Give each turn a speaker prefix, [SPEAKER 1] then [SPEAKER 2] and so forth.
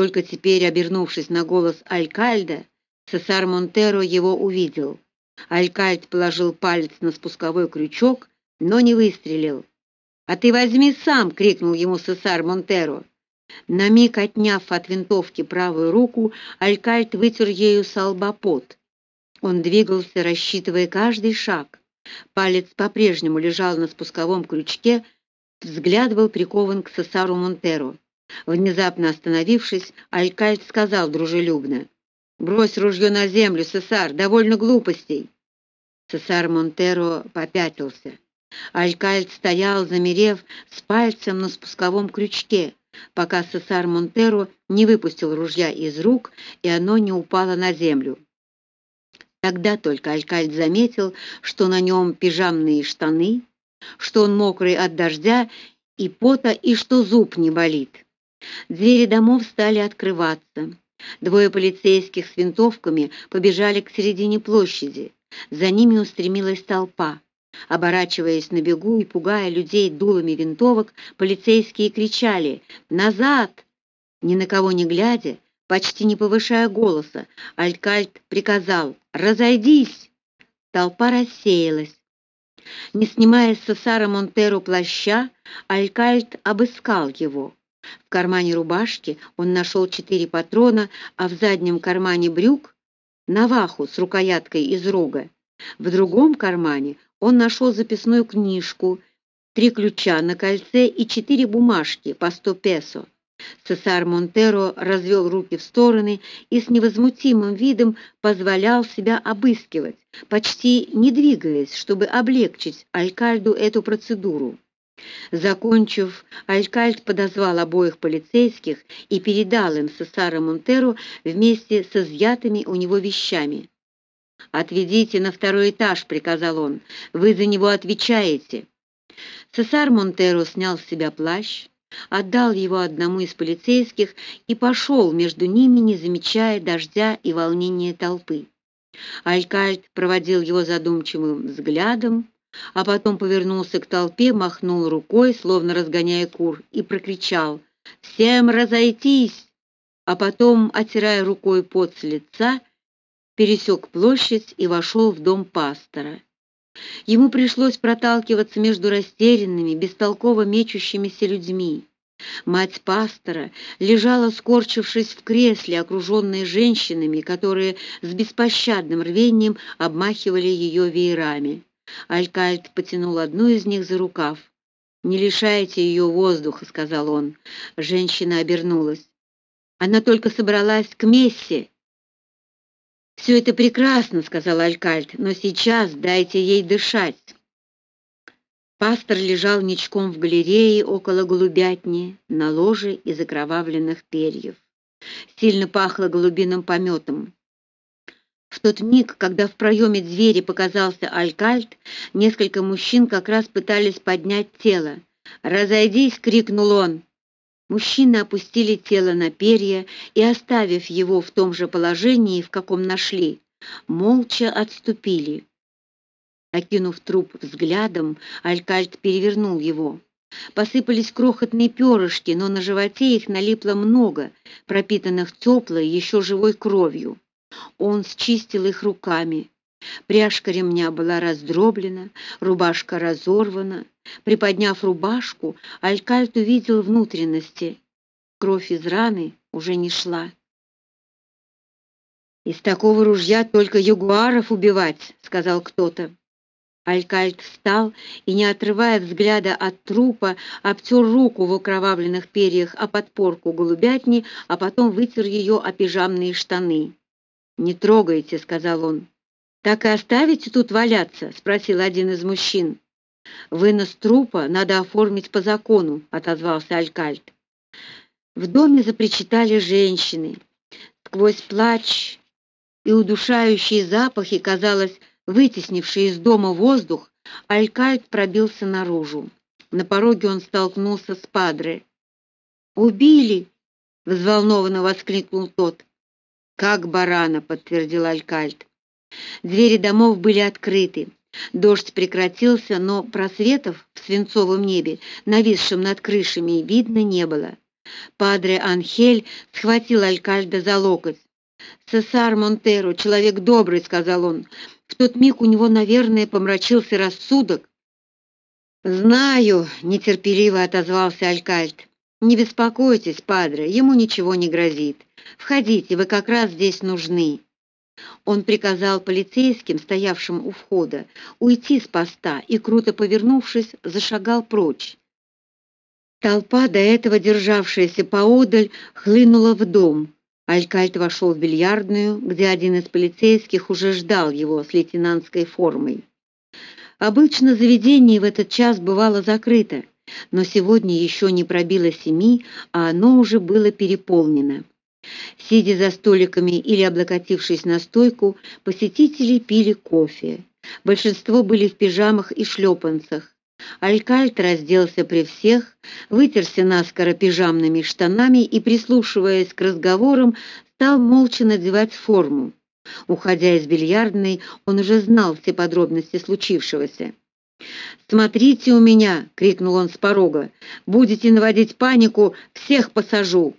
[SPEAKER 1] Только теперь, обернувшись на голос Алькальда, Цесар Монтеро его увидел. Алькальд положил палец на спусковой крючок, но не выстрелил. «А ты возьми сам!» — крикнул ему Цесар Монтеро. На миг отняв от винтовки правую руку, Алькальд вытер ею с Он двигался, рассчитывая каждый шаг. Палец по-прежнему лежал на спусковом крючке, взгляд был прикован к Сесару Монтеро. Внезапно остановившись, Алькальд сказал дружелюбно, «Брось ружье на землю, Сесар, довольно глупостей». Сесар Монтеро попятился. Алькальд стоял, замерев, с пальцем на спусковом крючке, пока Сесар Монтеро не выпустил ружья из рук, и оно не упало на землю. Тогда только Алькальд заметил, что на нем пижамные штаны, что он мокрый от дождя и пота, и что зуб не болит. Двери домов стали открываться. Двое полицейских с винтовками побежали к середине площади. За ними устремилась толпа. Оборачиваясь на бегу и пугая людей дулами винтовок, полицейские кричали «Назад!». Ни на кого не глядя, почти не повышая голоса, Алькальд приказал «Разойдись!». Толпа рассеялась. Не снимая с Сесара Монтеро плаща, Алькальд обыскал его. В кармане рубашки он нашел четыре патрона, а в заднем кармане брюк — наваху с рукояткой из рога. В другом кармане он нашел записную книжку, три ключа на кольце и четыре бумажки по сто песо. Цесар Монтеро развел руки в стороны и с невозмутимым видом позволял себя обыскивать, почти не двигаясь, чтобы облегчить Алькальду эту процедуру. Закончив, Алькальд подозвал обоих полицейских и передал им Цесара Монтеро вместе со изъятыми у него вещами. «Отведите на второй этаж», — приказал он. «Вы за него отвечаете». Цесар Монтеро снял с себя плащ, отдал его одному из полицейских и пошел между ними, не замечая дождя и волнения толпы. Алькальд проводил его задумчивым взглядом, а потом повернулся к толпе, махнул рукой, словно разгоняя кур, и прокричал «Всем разойтись!» А потом, отирая рукой пот с лица, пересек площадь и вошел в дом пастора. Ему пришлось проталкиваться между растерянными, бестолково мечущимися людьми. Мать пастора лежала, скорчившись в кресле, окруженная женщинами, которые с беспощадным рвением обмахивали ее веерами. Алькальд потянул одну из них за рукав. «Не лишайте ее воздуха», — сказал он. Женщина обернулась. «Она только собралась к мессе «Все это прекрасно», — сказал Алькальд, — «но сейчас дайте ей дышать». Пастор лежал ничком в галерее около голубятни на ложе из окровавленных перьев. Сильно пахло голубиным пометом. В тот миг, когда в проеме двери показался Алькальд, несколько мужчин как раз пытались поднять тело. «Разойдись!» — крикнул он. Мужчины опустили тело на перья и, оставив его в том же положении, в каком нашли, молча отступили. Окинув труп взглядом, Алькальд перевернул его. Посыпались крохотные перышки, но на животе их налипло много, пропитанных теплой, еще живой кровью. Он счистил их руками. Пряжка ремня была раздроблена, рубашка разорвана, Приподняв рубашку, Алькальт увидел внутренности. Кровь из раны уже не шла. «Из такого ружья только ягуаров убивать», — сказал кто-то. Алькальт встал и, не отрывая взгляда от трупа, обтер руку в окровавленных перьях о подпорку голубятни, а потом вытер ее о пижамные штаны. «Не трогайте», — сказал он. «Так и оставите тут валяться?» — спросил один из мужчин. «Вынос трупа надо оформить по закону», — отозвался Алькальд. В доме запричитали женщины. Сквозь плач и удушающие запахи, казалось, вытеснивший из дома воздух, Алькальд пробился наружу. На пороге он столкнулся с Падре. «Убили!» — взволнованно воскликнул тот. «Как барана!» — подтвердил Алькальд. Двери домов были открыты. Дождь прекратился, но просветов в свинцовом небе, нависшем над крышами, видно не было. Падре Анхель схватил Алькальда за локоть. «Цесар Монтеро, человек добрый», — сказал он. В тот миг у него, наверное, помрачился рассудок. «Знаю», — нетерпеливо отозвался Алькальд. «Не беспокойтесь, падре, ему ничего не грозит. Входите, вы как раз здесь нужны». Он приказал полицейским, стоявшим у входа, уйти с поста и, круто повернувшись, зашагал прочь. Толпа, до этого державшаяся поодаль, хлынула в дом. Алькальт вошел в бильярдную, где один из полицейских уже ждал его с лейтенантской формой. Обычно заведение в этот час бывало закрыто, но сегодня еще не пробило семи, а оно уже было переполнено. Сидя за столиками или облокотившись на стойку, посетители пили кофе. Большинство были в пижамах и шлепанцах. Алькальт разделся при всех, вытерся наскоро пижамными штанами и, прислушиваясь к разговорам, стал молча надевать форму. Уходя из бильярдной, он уже знал все подробности случившегося. «Смотрите у меня!» — крикнул он с порога. «Будете наводить панику, всех посажу!»